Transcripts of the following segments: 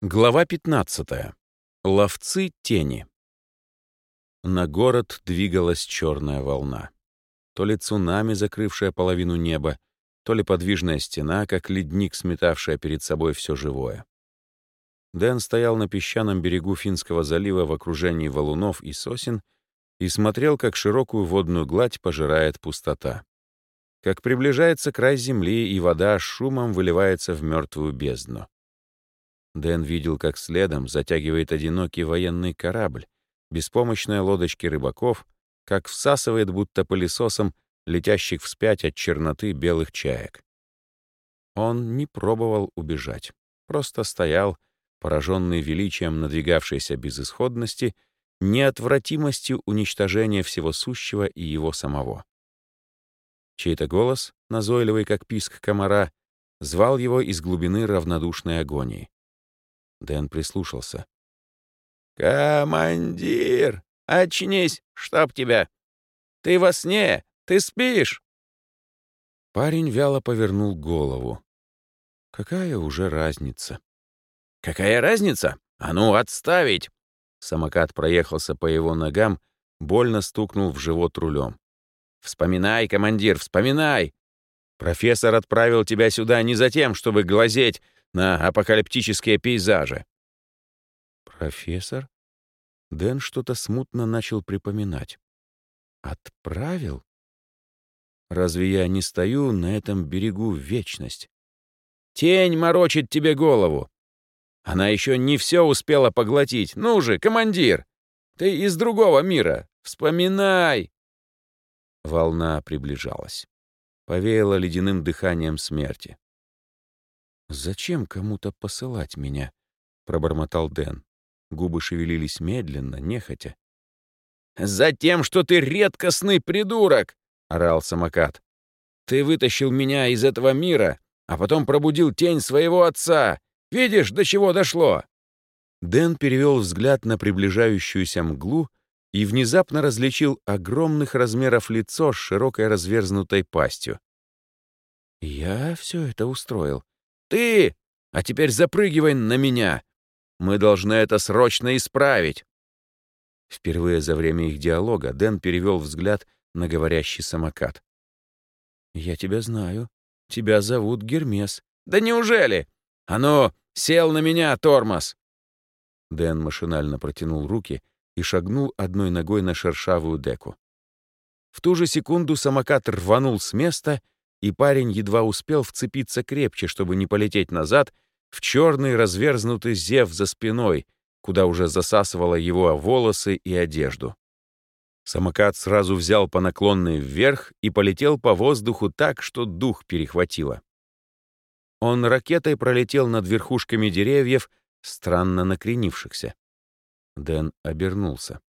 Глава 15. Ловцы тени. На город двигалась черная волна. То ли цунами, закрывшая половину неба, то ли подвижная стена, как ледник, сметавшая перед собой все живое. Дэн стоял на песчаном берегу Финского залива в окружении валунов и сосен и смотрел, как широкую водную гладь пожирает пустота. Как приближается край земли, и вода шумом выливается в мертвую бездну. Дэн видел, как следом затягивает одинокий военный корабль, беспомощные лодочки рыбаков, как всасывает будто пылесосом летящих вспять от черноты белых чаек. Он не пробовал убежать, просто стоял, пораженный величием надвигавшейся безысходности, неотвратимостью уничтожения всего сущего и его самого. Чей-то голос, назойливый как писк комара, звал его из глубины равнодушной агонии. Дэн прислушался. «Командир, очнись, чтоб тебя! Ты во сне, ты спишь!» Парень вяло повернул голову. Какая уже разница? «Какая разница? А ну, отставить!» Самокат проехался по его ногам, больно стукнул в живот рулем. «Вспоминай, командир, вспоминай! Профессор отправил тебя сюда не за тем, чтобы глазеть на апокалиптические пейзажи. Профессор? Дэн что-то смутно начал припоминать. Отправил? Разве я не стою на этом берегу вечность? Тень морочит тебе голову. Она еще не все успела поглотить. Ну же, командир, ты из другого мира. Вспоминай. Волна приближалась. Повеяла ледяным дыханием смерти. «Зачем кому-то посылать меня?» — пробормотал Дэн. Губы шевелились медленно, нехотя. «Затем, что ты редкостный придурок!» — орал самокат. «Ты вытащил меня из этого мира, а потом пробудил тень своего отца. Видишь, до чего дошло?» Дэн перевел взгляд на приближающуюся мглу и внезапно различил огромных размеров лицо с широкой разверзнутой пастью. «Я все это устроил. Ты! А теперь запрыгивай на меня! Мы должны это срочно исправить!» Впервые за время их диалога Дэн перевел взгляд на говорящий самокат. «Я тебя знаю. Тебя зовут Гермес». «Да неужели? А ну, сел на меня, тормоз!» Дэн машинально протянул руки и шагнул одной ногой на шершавую деку. В ту же секунду самокат рванул с места — и парень едва успел вцепиться крепче, чтобы не полететь назад, в черный разверзнутый зев за спиной, куда уже засасывало его волосы и одежду. Самокат сразу взял по наклонной вверх и полетел по воздуху так, что дух перехватило. Он ракетой пролетел над верхушками деревьев, странно накренившихся. Дэн обернулся.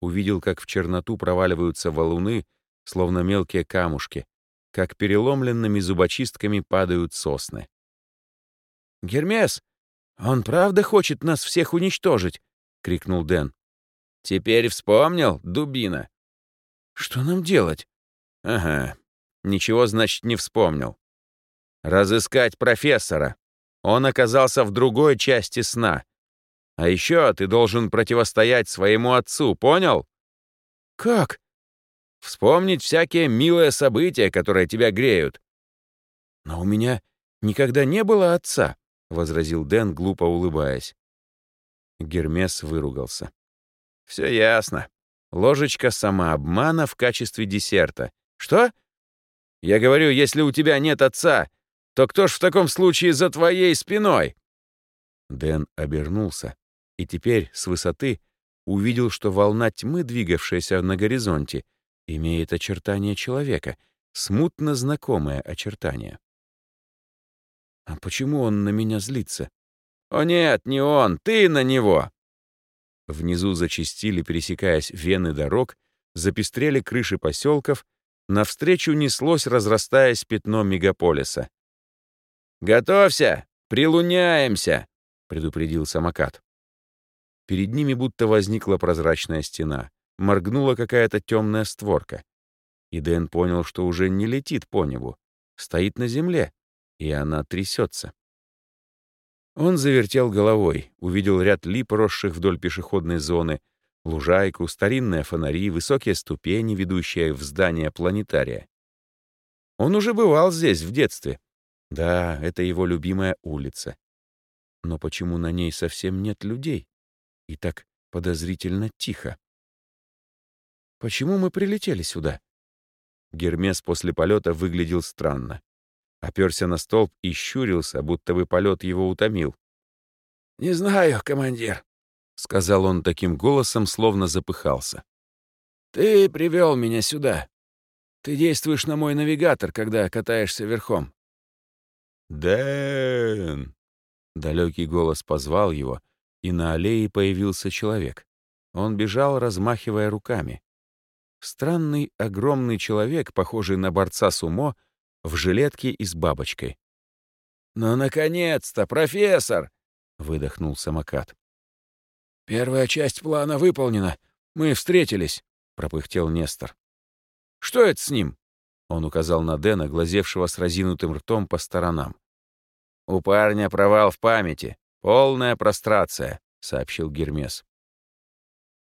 Увидел, как в черноту проваливаются валуны, словно мелкие камушки, как переломленными зубочистками падают сосны. «Гермес, он правда хочет нас всех уничтожить?» — крикнул Дэн. «Теперь вспомнил, дубина?» «Что нам делать?» «Ага, ничего, значит, не вспомнил. Разыскать профессора. Он оказался в другой части сна. А еще ты должен противостоять своему отцу, понял?» «Как?» Вспомнить всякие милые события, которые тебя греют. Но у меня никогда не было отца, возразил Дэн, глупо улыбаясь. Гермес выругался. Все ясно. Ложечка самообмана в качестве десерта. Что? Я говорю, если у тебя нет отца, то кто ж в таком случае за твоей спиной? Дэн обернулся и теперь с высоты увидел, что волна тьмы, двигавшаяся на горизонте, имеет очертания человека, смутно знакомое очертание. А почему он на меня злится? О нет, не он, ты на него! Внизу зачистили, пересекаясь вены дорог, запестрели крыши поселков, навстречу неслось, разрастаясь пятно мегаполиса. «Готовься! Прилуняемся!» — предупредил самокат. Перед ними будто возникла прозрачная стена моргнула какая-то темная створка. И Дэн понял, что уже не летит по небу, стоит на земле, и она трясется. Он завертел головой, увидел ряд лип, росших вдоль пешеходной зоны, лужайку, старинные фонари, высокие ступени, ведущие в здание планетария. Он уже бывал здесь в детстве. Да, это его любимая улица. Но почему на ней совсем нет людей? И так подозрительно тихо. Почему мы прилетели сюда? Гермес после полета выглядел странно. Оперся на столб и щурился, будто бы полет его утомил. «Не знаю, командир», — сказал он таким голосом, словно запыхался. «Ты привел меня сюда. Ты действуешь на мой навигатор, когда катаешься верхом». «Дэн!» Далекий голос позвал его, и на аллее появился человек. Он бежал, размахивая руками. Странный, огромный человек, похожий на борца сумо, в жилетке и с бабочкой. «Ну, наконец-то, профессор!» — выдохнул самокат. «Первая часть плана выполнена. Мы встретились», — пропыхтел Нестор. «Что это с ним?» — он указал на Дэна, глазевшего с разинутым ртом по сторонам. «У парня провал в памяти. Полная прострация», — сообщил Гермес.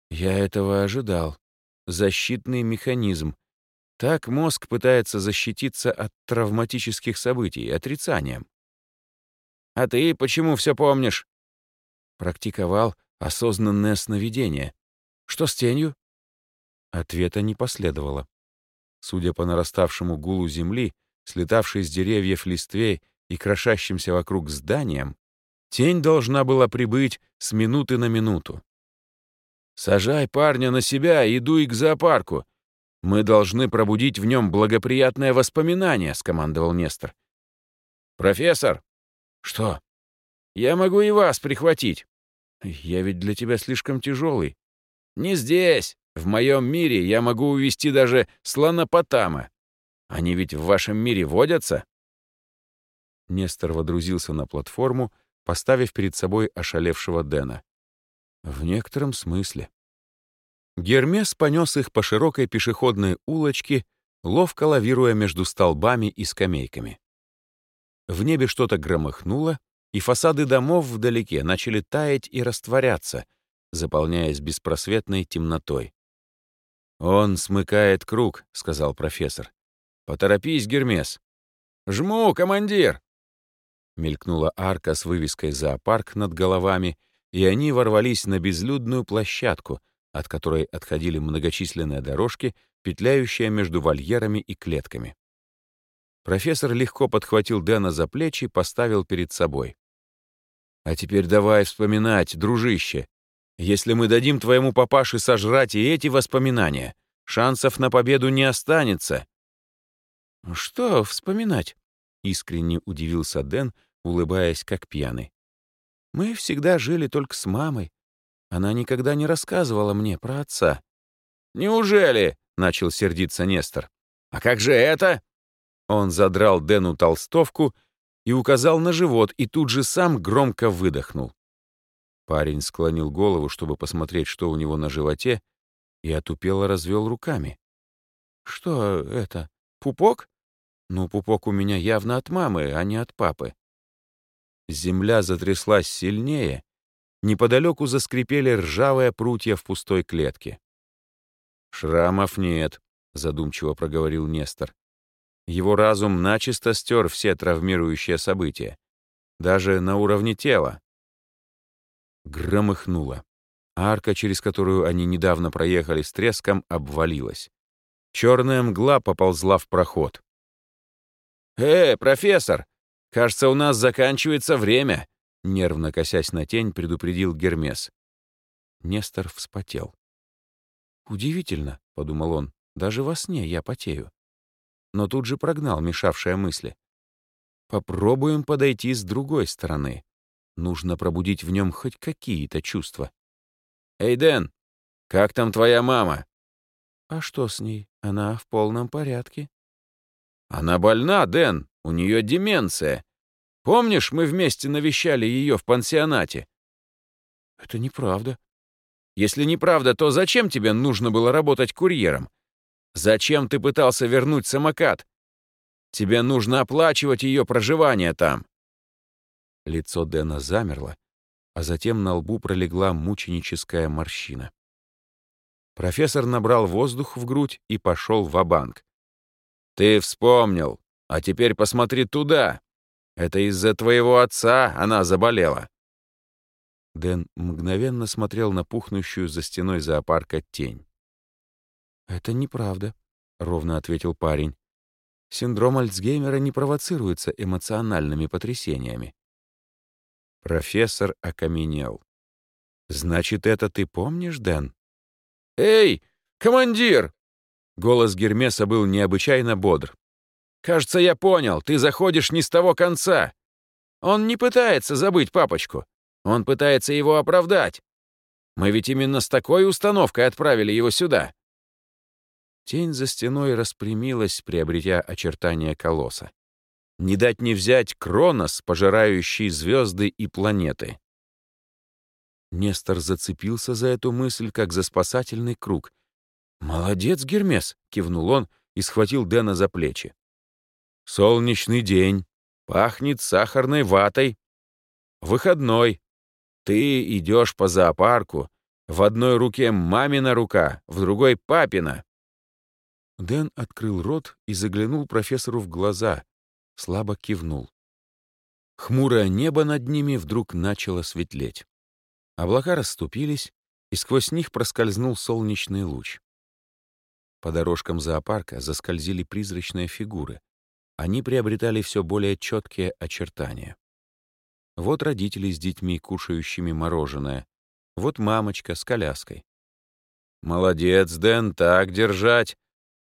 «Я этого ожидал. Защитный механизм. Так мозг пытается защититься от травматических событий, отрицанием. А ты почему все помнишь? Практиковал осознанное сновидение. Что с тенью? Ответа не последовало. Судя по нараставшему гулу земли, слетавшей с деревьев листве и крошащимся вокруг зданиям, тень должна была прибыть с минуты на минуту. «Сажай парня на себя и дуй к зоопарку. Мы должны пробудить в нем благоприятное воспоминание», — скомандовал Нестор. «Профессор!» «Что?» «Я могу и вас прихватить». «Я ведь для тебя слишком тяжелый». «Не здесь. В моем мире я могу увести даже слонопотама. Они ведь в вашем мире водятся?» Нестор водрузился на платформу, поставив перед собой ошалевшего Дэна. «В некотором смысле». Гермес понес их по широкой пешеходной улочке, ловко лавируя между столбами и скамейками. В небе что-то громыхнуло, и фасады домов вдалеке начали таять и растворяться, заполняясь беспросветной темнотой. «Он смыкает круг», — сказал профессор. «Поторопись, Гермес». «Жму, командир!» Мелькнула арка с вывеской «Зоопарк» над головами, и они ворвались на безлюдную площадку, от которой отходили многочисленные дорожки, петляющие между вольерами и клетками. Профессор легко подхватил Дэна за плечи и поставил перед собой. «А теперь давай вспоминать, дружище. Если мы дадим твоему папаше сожрать и эти воспоминания, шансов на победу не останется». «Что вспоминать?» — искренне удивился Дэн, улыбаясь как пьяный. «Мы всегда жили только с мамой. Она никогда не рассказывала мне про отца». «Неужели?» — начал сердиться Нестор. «А как же это?» Он задрал Дэну толстовку и указал на живот, и тут же сам громко выдохнул. Парень склонил голову, чтобы посмотреть, что у него на животе, и отупело развел руками. «Что это? Пупок? Ну, пупок у меня явно от мамы, а не от папы». Земля затряслась сильнее, неподалеку заскрипели ржавые прутья в пустой клетке. «Шрамов нет», — задумчиво проговорил Нестор. Его разум начисто стер все травмирующие события. Даже на уровне тела. Громыхнуло. Арка, через которую они недавно проехали с треском, обвалилась. Черная мгла поползла в проход. «Э, профессор! Кажется, у нас заканчивается время!» Нервно косясь на тень, предупредил Гермес. Нестор вспотел. «Удивительно», — подумал он, — «даже во сне я потею» но тут же прогнал мешавшие мысли. Попробуем подойти с другой стороны. Нужно пробудить в нем хоть какие-то чувства. «Эй, Дэн, как там твоя мама?» «А что с ней? Она в полном порядке». «Она больна, Дэн, у нее деменция. Помнишь, мы вместе навещали ее в пансионате?» «Это неправда». «Если неправда, то зачем тебе нужно было работать курьером? Зачем ты пытался вернуть самокат? Тебе нужно оплачивать ее проживание там. Лицо Дэна замерло, а затем на лбу пролегла мученическая морщина. Профессор набрал воздух в грудь и пошел в банк «Ты вспомнил, а теперь посмотри туда. Это из-за твоего отца она заболела». Дэн мгновенно смотрел на пухнущую за стеной зоопарка тень. «Это неправда», — ровно ответил парень. «Синдром Альцгеймера не провоцируется эмоциональными потрясениями». Профессор окаменел. «Значит, это ты помнишь, Дэн?» «Эй, командир!» Голос Гермеса был необычайно бодр. «Кажется, я понял, ты заходишь не с того конца. Он не пытается забыть папочку. Он пытается его оправдать. Мы ведь именно с такой установкой отправили его сюда». Тень за стеной распрямилась, приобретя очертания колосса. Не дать не взять Кронос, пожирающий звезды и планеты. Нестор зацепился за эту мысль, как за спасательный круг. «Молодец, Гермес!» — кивнул он и схватил Дэна за плечи. «Солнечный день. Пахнет сахарной ватой. Выходной. Ты идешь по зоопарку. В одной руке мамина рука, в другой — папина. Дэн открыл рот и заглянул профессору в глаза, слабо кивнул. Хмурое небо над ними вдруг начало светлеть. Облака расступились, и сквозь них проскользнул солнечный луч. По дорожкам зоопарка заскользили призрачные фигуры. Они приобретали все более четкие очертания. Вот родители с детьми, кушающими мороженое. Вот мамочка с коляской. «Молодец, Дэн, так держать!»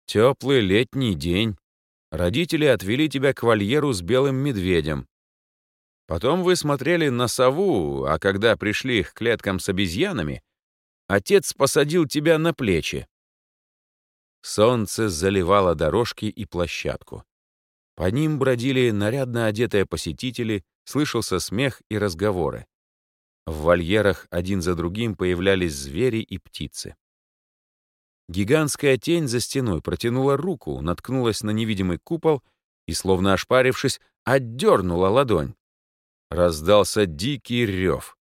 Теплый летний день. Родители отвели тебя к вольеру с белым медведем. Потом вы смотрели на сову, а когда пришли к клеткам с обезьянами, отец посадил тебя на плечи. Солнце заливало дорожки и площадку. По ним бродили нарядно одетые посетители, слышался смех и разговоры. В вольерах один за другим появлялись звери и птицы. Гигантская тень за стеной протянула руку, наткнулась на невидимый купол и, словно ошпарившись, отдернула ладонь. Раздался дикий рев.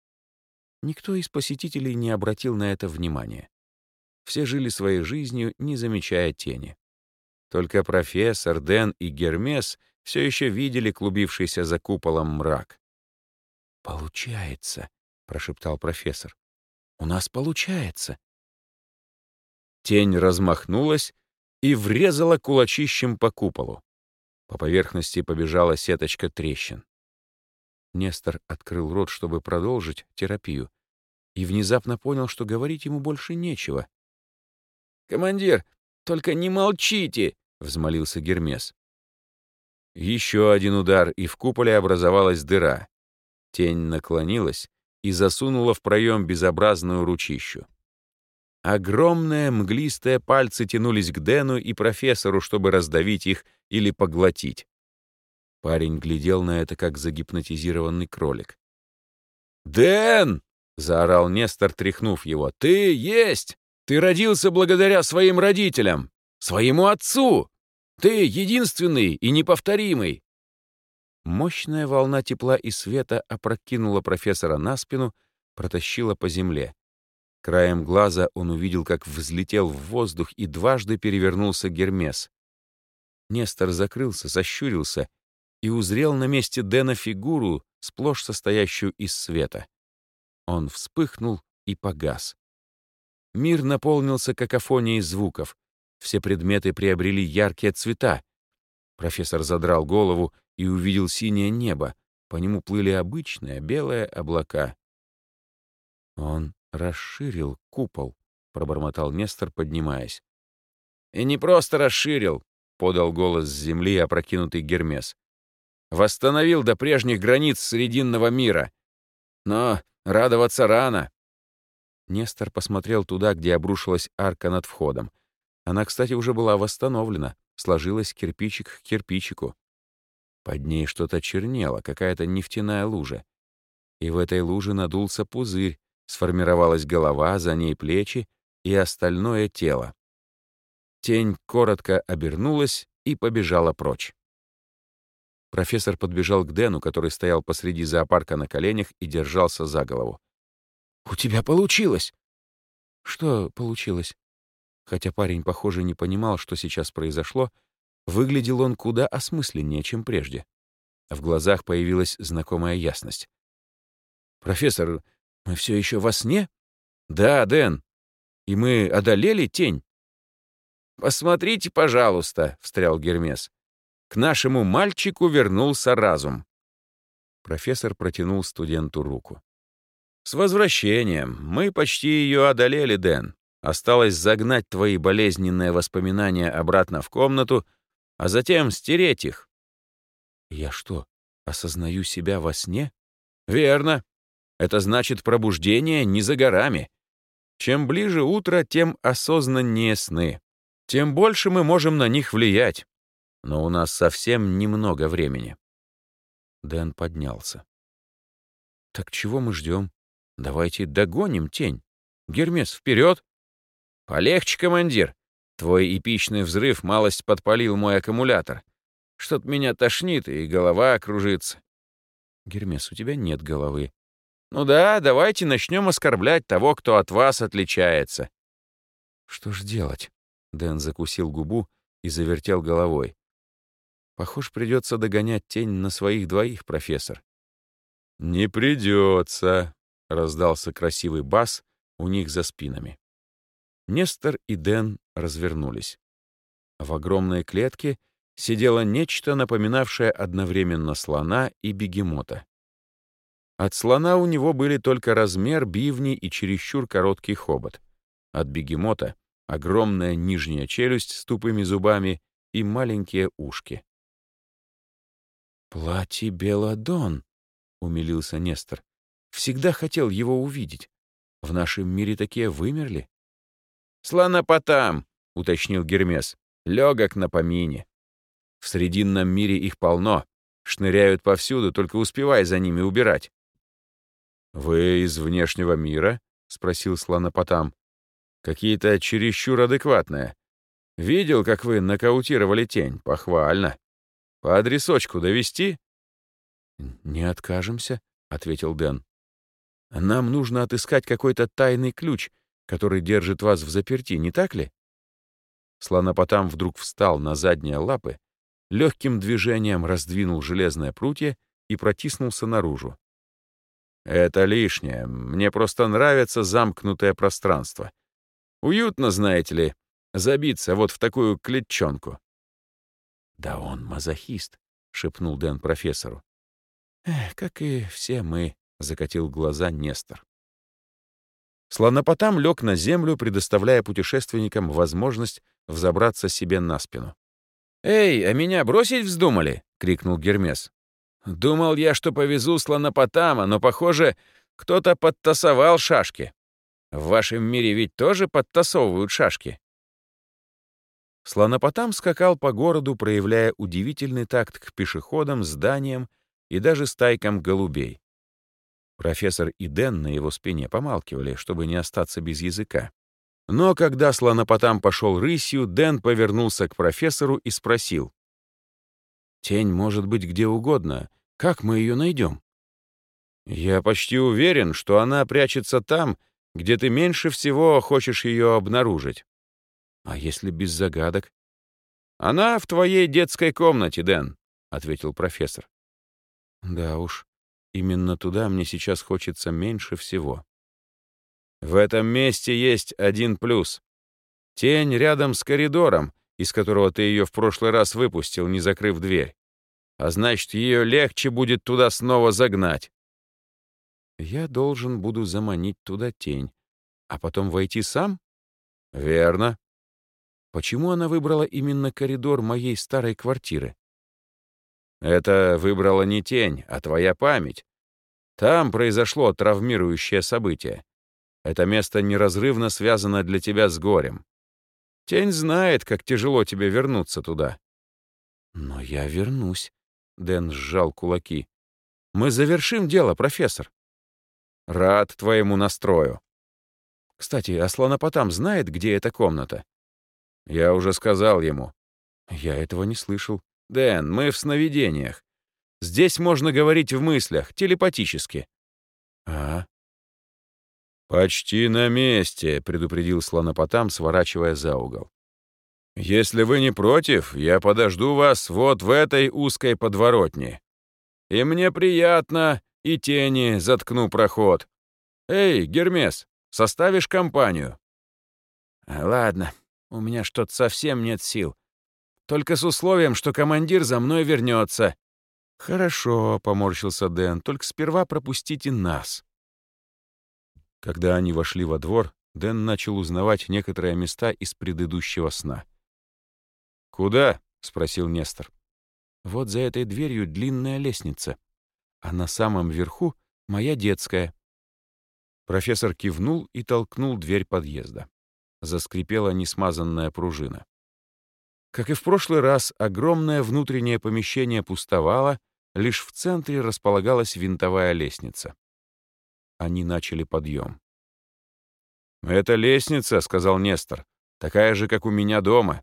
Никто из посетителей не обратил на это внимания. Все жили своей жизнью, не замечая тени. Только профессор, Дэн и Гермес все еще видели клубившийся за куполом мрак. «Получается», — прошептал профессор. «У нас получается». Тень размахнулась и врезала кулачищем по куполу. По поверхности побежала сеточка трещин. Нестор открыл рот, чтобы продолжить терапию, и внезапно понял, что говорить ему больше нечего. «Командир, только не молчите!» — взмолился Гермес. Еще один удар, и в куполе образовалась дыра. Тень наклонилась и засунула в проем безобразную ручищу. Огромные мглистые пальцы тянулись к Дэну и профессору, чтобы раздавить их или поглотить. Парень глядел на это, как загипнотизированный кролик. «Дэн!» — заорал Нестор, тряхнув его. «Ты есть! Ты родился благодаря своим родителям, своему отцу! Ты единственный и неповторимый!» Мощная волна тепла и света опрокинула профессора на спину, протащила по земле. Краем глаза он увидел, как взлетел в воздух и дважды перевернулся Гермес. Нестор закрылся, сощурился и узрел на месте Дэна фигуру, сплошь состоящую из света. Он вспыхнул и погас. Мир наполнился какофонией звуков. Все предметы приобрели яркие цвета. Профессор задрал голову и увидел синее небо. По нему плыли обычные белые облака. Он расширил купол», — пробормотал Нестор, поднимаясь. «И не просто расширил», — подал голос с земли опрокинутый Гермес. «Восстановил до прежних границ Срединного мира. Но радоваться рано». Нестор посмотрел туда, где обрушилась арка над входом. Она, кстати, уже была восстановлена, сложилась кирпичик к кирпичику. Под ней что-то чернело, какая-то нефтяная лужа. И в этой луже надулся пузырь, Сформировалась голова, за ней плечи и остальное тело. Тень коротко обернулась и побежала прочь. Профессор подбежал к Дэну, который стоял посреди зоопарка на коленях и держался за голову. «У тебя получилось!» «Что получилось?» Хотя парень, похоже, не понимал, что сейчас произошло, выглядел он куда осмысленнее, чем прежде. В глазах появилась знакомая ясность. «Профессор, мы все еще во сне?» «Да, Дэн. И мы одолели тень?» «Посмотрите, пожалуйста», — встрял Гермес. «К нашему мальчику вернулся разум». Профессор протянул студенту руку. «С возвращением. Мы почти ее одолели, Дэн. Осталось загнать твои болезненные воспоминания обратно в комнату, а затем стереть их». «Я что, осознаю себя во сне?» «Верно. Это значит, пробуждение не за горами. Чем ближе утро, тем осознаннее сны. Тем больше мы можем на них влиять. Но у нас совсем немного времени». Дэн поднялся. «Так чего мы ждем? Давайте догоним тень. Гермес, вперед!» «Полегче, командир. Твой эпичный взрыв малость подпалил мой аккумулятор. Что-то меня тошнит, и голова кружится». «Гермес, у тебя нет головы. Ну да, давайте начнем оскорблять того, кто от вас отличается. Что ж делать? Дэн закусил губу и завертел головой. Похож, придется догонять тень на своих двоих, профессор. Не придется, раздался красивый бас у них за спинами. Нестор и Дэн развернулись. В огромной клетке сидело нечто, напоминавшее одновременно слона и бегемота. От слона у него были только размер, бивни и чересчур короткий хобот. От бегемота — огромная нижняя челюсть с тупыми зубами и маленькие ушки. «Платье Беладон», — умилился Нестор. «Всегда хотел его увидеть. В нашем мире такие вымерли». «Слонопотам», — уточнил Гермес. «Легок на помине. В Срединном мире их полно. Шныряют повсюду, только успевай за ними убирать. «Вы из внешнего мира?» — спросил слонопотам. «Какие-то чересчур адекватные. Видел, как вы нокаутировали тень. Похвально. По адресочку довести?» «Не откажемся», — ответил Дэн. «Нам нужно отыскать какой-то тайный ключ, который держит вас в заперти, не так ли?» Слонопотам вдруг встал на задние лапы, легким движением раздвинул железное прутье и протиснулся наружу. Это лишнее. Мне просто нравится замкнутое пространство. Уютно, знаете ли, забиться вот в такую клетчонку. «Да он мазохист», — шепнул Дэн профессору. «Эх, как и все мы», — закатил глаза Нестор. Слонопотам лег на землю, предоставляя путешественникам возможность взобраться себе на спину. «Эй, а меня бросить вздумали?» — крикнул Гермес. Думал я, что повезу слонопотама, но, похоже, кто-то подтасовал шашки. В вашем мире ведь тоже подтасовывают шашки. Слонопотам скакал по городу, проявляя удивительный такт к пешеходам, зданиям и даже стайкам голубей. Профессор и Дэн на его спине помалкивали, чтобы не остаться без языка. Но когда слонопотам пошел рысью, Дэн повернулся к профессору и спросил. Тень может быть где угодно. Как мы ее найдем? Я почти уверен, что она прячется там, где ты меньше всего хочешь ее обнаружить. А если без загадок? Она в твоей детской комнате, Дэн, ответил профессор. Да уж, именно туда мне сейчас хочется меньше всего. В этом месте есть один плюс. Тень рядом с коридором, из которого ты ее в прошлый раз выпустил, не закрыв дверь. А значит, ее легче будет туда снова загнать. Я должен буду заманить туда тень, а потом войти сам? Верно. Почему она выбрала именно коридор моей старой квартиры? Это выбрала не тень, а твоя память. Там произошло травмирующее событие. Это место неразрывно связано для тебя с горем. Тень знает, как тяжело тебе вернуться туда. Но я вернусь. Дэн сжал кулаки. Мы завершим дело, профессор. Рад твоему настрою. Кстати, а слонопотам знает, где эта комната? Я уже сказал ему. Я этого не слышал. Дэн, мы в сновидениях. Здесь можно говорить в мыслях, телепатически». «А?» «Почти на месте», — предупредил слонопотам, сворачивая за угол. «Если вы не против, я подожду вас вот в этой узкой подворотне. И мне приятно, и тени заткну проход. Эй, Гермес, составишь компанию?» «Ладно, у меня что-то совсем нет сил. Только с условием, что командир за мной вернется. «Хорошо», — поморщился Дэн, — «только сперва пропустите нас». Когда они вошли во двор, Дэн начал узнавать некоторые места из предыдущего сна. «Куда?» — спросил Нестор. «Вот за этой дверью длинная лестница, а на самом верху — моя детская». Профессор кивнул и толкнул дверь подъезда. Заскрипела несмазанная пружина. Как и в прошлый раз, огромное внутреннее помещение пустовало, лишь в центре располагалась винтовая лестница. Они начали подъем. «Это лестница», — сказал Нестор, — «такая же, как у меня дома.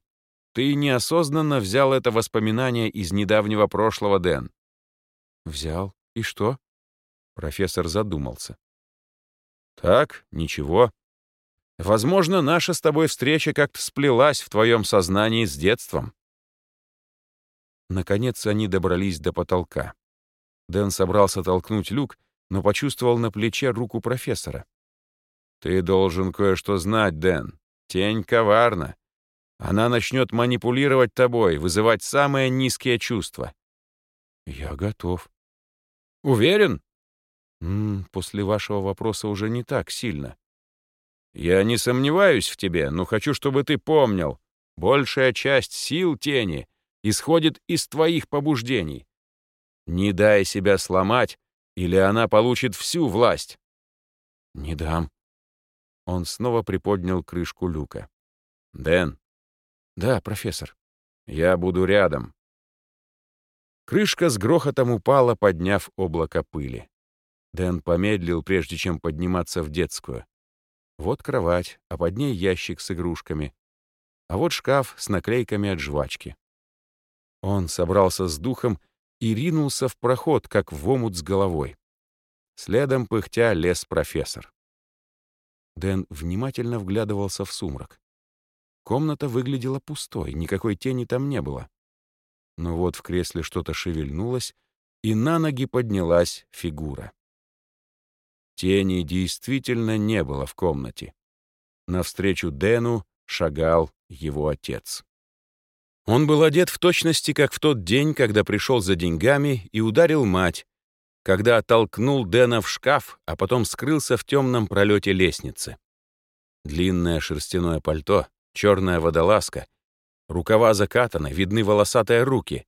Ты неосознанно взял это воспоминание из недавнего прошлого, Дэн». «Взял. И что?» Профессор задумался. «Так, ничего. Возможно, наша с тобой встреча как-то сплелась в твоем сознании с детством. Наконец они добрались до потолка. Дэн собрался толкнуть люк, но почувствовал на плече руку профессора. «Ты должен кое-что знать, Дэн. Тень коварна. Она начнет манипулировать тобой, вызывать самые низкие чувства». «Я готов». «Уверен?» «После вашего вопроса уже не так сильно». «Я не сомневаюсь в тебе, но хочу, чтобы ты помнил. Большая часть сил тени исходит из твоих побуждений. Не дай себя сломать, или она получит всю власть. Не дам. Он снова приподнял крышку люка. Дэн. Да, профессор. Я буду рядом. Крышка с грохотом упала, подняв облако пыли. Дэн помедлил, прежде чем подниматься в детскую. Вот кровать, а под ней ящик с игрушками. А вот шкаф с наклейками от жвачки. Он собрался с духом и ринулся в проход, как в омут с головой. Следом пыхтя лез профессор. Дэн внимательно вглядывался в сумрак. Комната выглядела пустой, никакой тени там не было. Но вот в кресле что-то шевельнулось, и на ноги поднялась фигура. Тени действительно не было в комнате. Навстречу Дэну шагал его отец. Он был одет в точности, как в тот день, когда пришел за деньгами и ударил мать, когда оттолкнул Дэна в шкаф, а потом скрылся в темном пролете лестницы. Длинное шерстяное пальто, черная водолазка, рукава закатаны, видны волосатые руки.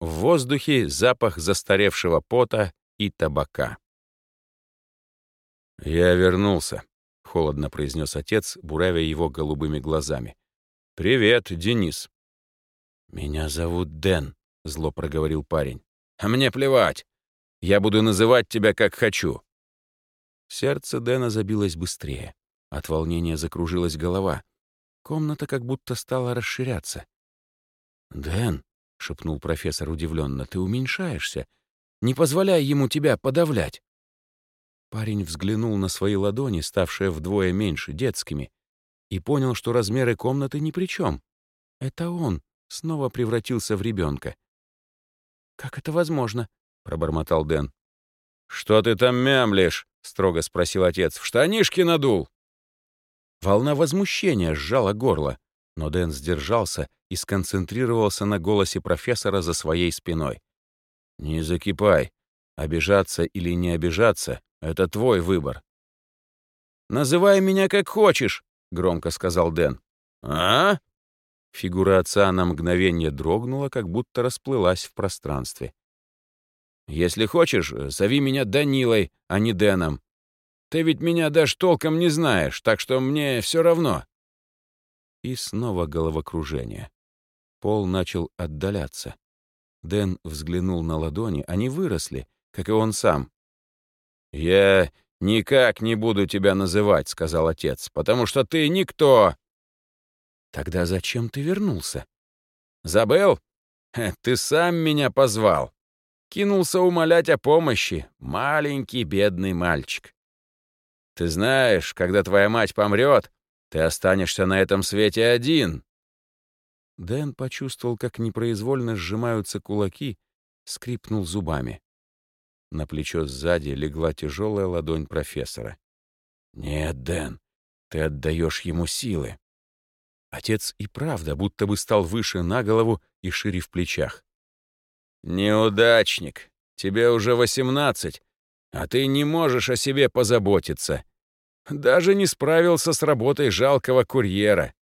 В воздухе запах застаревшего пота и табака. «Я вернулся», — холодно произнес отец, буравя его голубыми глазами. «Привет, Денис». «Меня зовут Дэн», — зло проговорил парень. «А мне плевать. Я буду называть тебя как хочу». Сердце Дэна забилось быстрее. От волнения закружилась голова. Комната как будто стала расширяться. «Дэн», — шепнул профессор удивленно, — «ты уменьшаешься. Не позволяй ему тебя подавлять». Парень взглянул на свои ладони, ставшие вдвое меньше, детскими, и понял, что размеры комнаты ни при чем. Это он, снова превратился в ребенка. «Как это возможно?» — пробормотал Дэн. «Что ты там мямлишь?» — строго спросил отец. «В штанишки надул!» Волна возмущения сжала горло, но Дэн сдержался и сконцентрировался на голосе профессора за своей спиной. «Не закипай. Обижаться или не обижаться — это твой выбор». «Называй меня как хочешь», — громко сказал Дэн. «А?» Фигура отца на мгновение дрогнула, как будто расплылась в пространстве. «Если хочешь, зови меня Данилой, а не Дэном. Ты ведь меня даже толком не знаешь, так что мне все равно». И снова головокружение. Пол начал отдаляться. Дэн взглянул на ладони, они выросли, как и он сам. «Я никак не буду тебя называть», — сказал отец, «потому что ты никто». Тогда зачем ты вернулся? Забыл? Ты сам меня позвал. Кинулся умолять о помощи. Маленький бедный мальчик. Ты знаешь, когда твоя мать помрет, ты останешься на этом свете один. Дэн почувствовал, как непроизвольно сжимаются кулаки, скрипнул зубами. На плечо сзади легла тяжелая ладонь профессора. «Нет, Дэн, ты отдаешь ему силы». Отец и правда будто бы стал выше на голову и шире в плечах. «Неудачник, тебе уже восемнадцать, а ты не можешь о себе позаботиться. Даже не справился с работой жалкого курьера».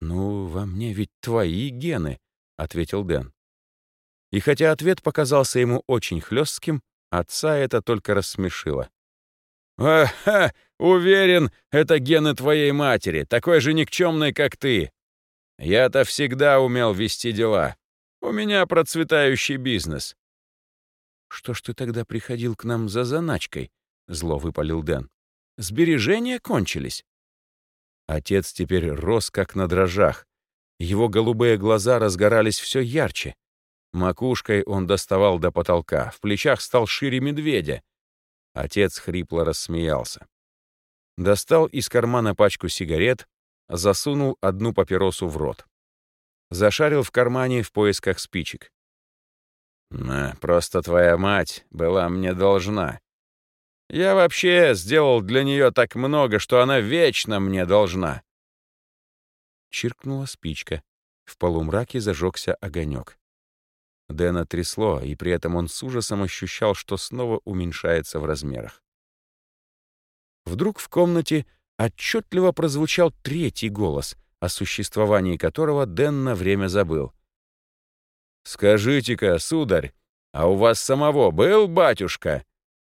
«Ну, во мне ведь твои гены», — ответил Дэн. И хотя ответ показался ему очень хлестким, отца это только рассмешило. «Ага, уверен, это гены твоей матери, такой же никчемной, как ты. Я-то всегда умел вести дела. У меня процветающий бизнес». «Что ж ты тогда приходил к нам за заначкой?» — зло выпалил Дэн. «Сбережения кончились». Отец теперь рос как на дрожжах. Его голубые глаза разгорались все ярче. Макушкой он доставал до потолка, в плечах стал шире медведя. Отец хрипло рассмеялся. Достал из кармана пачку сигарет, засунул одну папиросу в рот. Зашарил в кармане в поисках спичек. «Просто твоя мать была мне должна. Я вообще сделал для нее так много, что она вечно мне должна». Чиркнула спичка. В полумраке зажегся огонек. Дэна трясло, и при этом он с ужасом ощущал, что снова уменьшается в размерах. Вдруг в комнате отчетливо прозвучал третий голос, о существовании которого Дэн на время забыл. «Скажите-ка, сударь, а у вас самого был батюшка?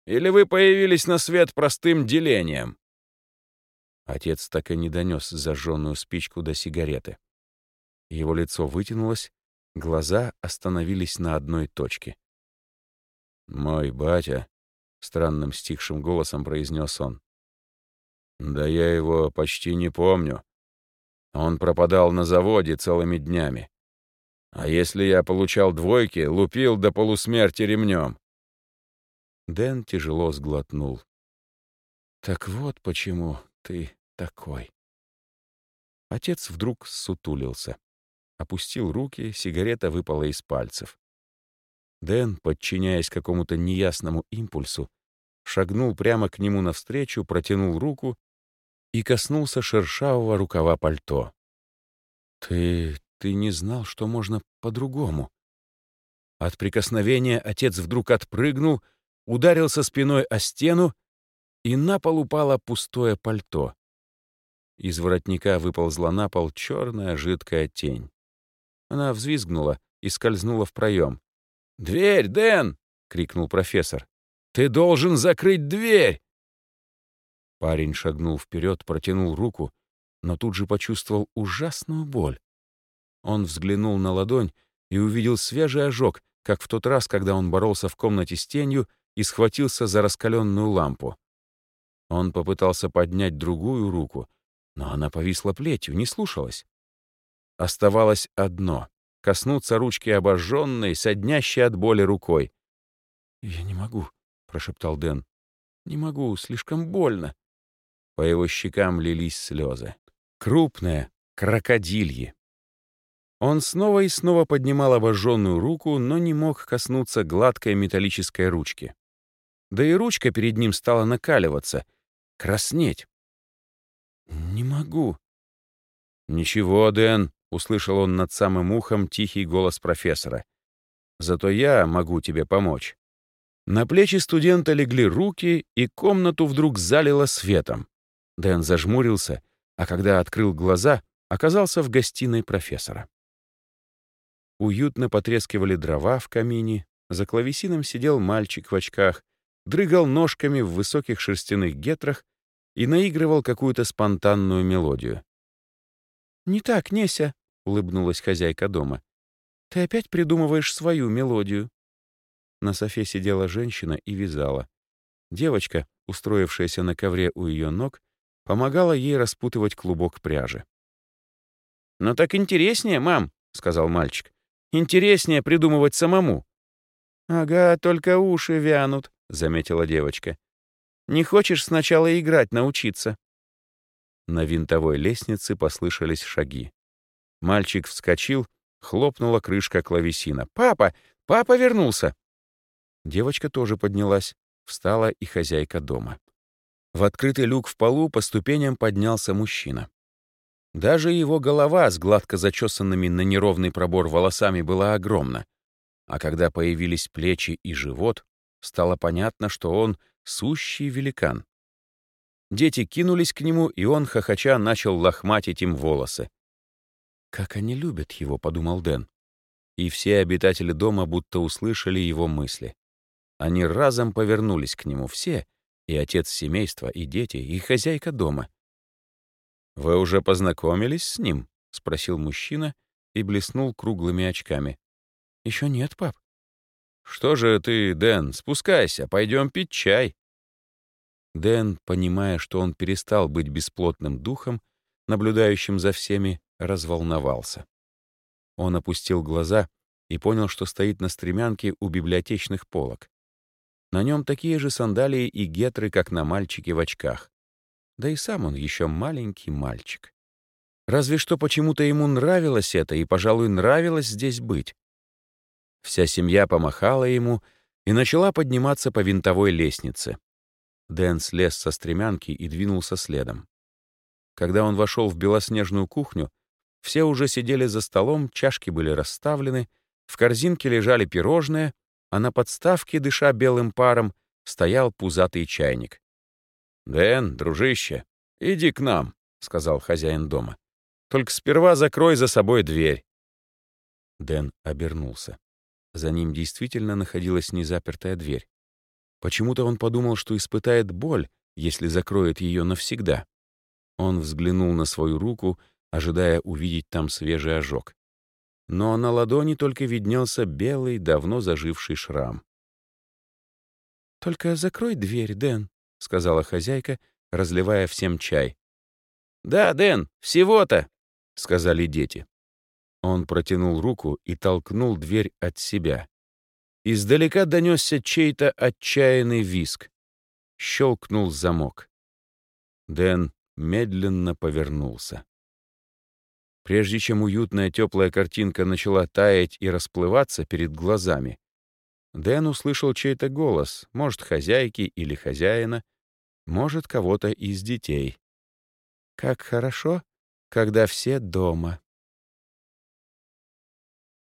Или вы появились на свет простым делением?» Отец так и не донес зажженную спичку до сигареты. Его лицо вытянулось, Глаза остановились на одной точке. «Мой батя», — странным стихшим голосом произнес он. «Да я его почти не помню. Он пропадал на заводе целыми днями. А если я получал двойки, лупил до полусмерти ремнем». Дэн тяжело сглотнул. «Так вот почему ты такой». Отец вдруг сутулился. Опустил руки, сигарета выпала из пальцев. Дэн, подчиняясь какому-то неясному импульсу, шагнул прямо к нему навстречу, протянул руку и коснулся шершавого рукава пальто. «Ты... ты не знал, что можно по-другому». От прикосновения отец вдруг отпрыгнул, ударился спиной о стену, и на пол упало пустое пальто. Из воротника выползла на пол черная жидкая тень. Она взвизгнула и скользнула в проем. «Дверь, Дэн!» — крикнул профессор. «Ты должен закрыть дверь!» Парень шагнул вперед, протянул руку, но тут же почувствовал ужасную боль. Он взглянул на ладонь и увидел свежий ожог, как в тот раз, когда он боролся в комнате с тенью и схватился за раскаленную лампу. Он попытался поднять другую руку, но она повисла плетью, не слушалась. Оставалось одно — коснуться ручки обожженной, соднящей от боли рукой. «Я не могу», — прошептал Дэн. «Не могу, слишком больно». По его щекам лились слезы. Крупные, крокодильи. Он снова и снова поднимал обожженную руку, но не мог коснуться гладкой металлической ручки. Да и ручка перед ним стала накаливаться, краснеть. «Не могу». «Ничего, Дэн, — услышал он над самым ухом тихий голос профессора. «Зато я могу тебе помочь». На плечи студента легли руки, и комнату вдруг залило светом. Дэн зажмурился, а когда открыл глаза, оказался в гостиной профессора. Уютно потрескивали дрова в камине, за клавесином сидел мальчик в очках, дрыгал ножками в высоких шерстяных гетрах и наигрывал какую-то спонтанную мелодию. «Не так, Неся», — улыбнулась хозяйка дома. «Ты опять придумываешь свою мелодию». На софе сидела женщина и вязала. Девочка, устроившаяся на ковре у ее ног, помогала ей распутывать клубок пряжи. «Но так интереснее, мам», — сказал мальчик. «Интереснее придумывать самому». «Ага, только уши вянут», — заметила девочка. «Не хочешь сначала играть научиться?» На винтовой лестнице послышались шаги. Мальчик вскочил, хлопнула крышка клавесина. «Папа! Папа вернулся!» Девочка тоже поднялась. Встала и хозяйка дома. В открытый люк в полу по ступеням поднялся мужчина. Даже его голова с гладко зачесанными на неровный пробор волосами была огромна. А когда появились плечи и живот, стало понятно, что он сущий великан. Дети кинулись к нему, и он, хохоча, начал лохматить им волосы. «Как они любят его», — подумал Дэн. И все обитатели дома будто услышали его мысли. Они разом повернулись к нему, все, и отец семейства, и дети, и хозяйка дома. «Вы уже познакомились с ним?» — спросил мужчина и блеснул круглыми очками. Еще нет, пап». «Что же ты, Дэн, спускайся, пойдем пить чай». Дэн, понимая, что он перестал быть бесплотным духом, наблюдающим за всеми, разволновался. Он опустил глаза и понял, что стоит на стремянке у библиотечных полок. На нем такие же сандалии и гетры, как на мальчике в очках. Да и сам он еще маленький мальчик. Разве что почему-то ему нравилось это, и, пожалуй, нравилось здесь быть. Вся семья помахала ему и начала подниматься по винтовой лестнице. Дэн слез со стремянки и двинулся следом. Когда он вошел в белоснежную кухню, все уже сидели за столом, чашки были расставлены, в корзинке лежали пирожные, а на подставке, дыша белым паром, стоял пузатый чайник. «Дэн, дружище, иди к нам», — сказал хозяин дома. «Только сперва закрой за собой дверь». Дэн обернулся. За ним действительно находилась незапертая дверь. Почему-то он подумал, что испытает боль, если закроет ее навсегда. Он взглянул на свою руку, ожидая увидеть там свежий ожог. Но на ладони только виднелся белый, давно заживший шрам. «Только закрой дверь, Дэн», — сказала хозяйка, разливая всем чай. «Да, Дэн, всего-то», — сказали дети. Он протянул руку и толкнул дверь от себя. Издалека донесся чей-то отчаянный виск. Щелкнул замок. Дэн медленно повернулся. Прежде чем уютная теплая картинка начала таять и расплываться перед глазами, Дэн услышал чей-то голос, может, хозяйки или хозяина, может, кого-то из детей. «Как хорошо, когда все дома»,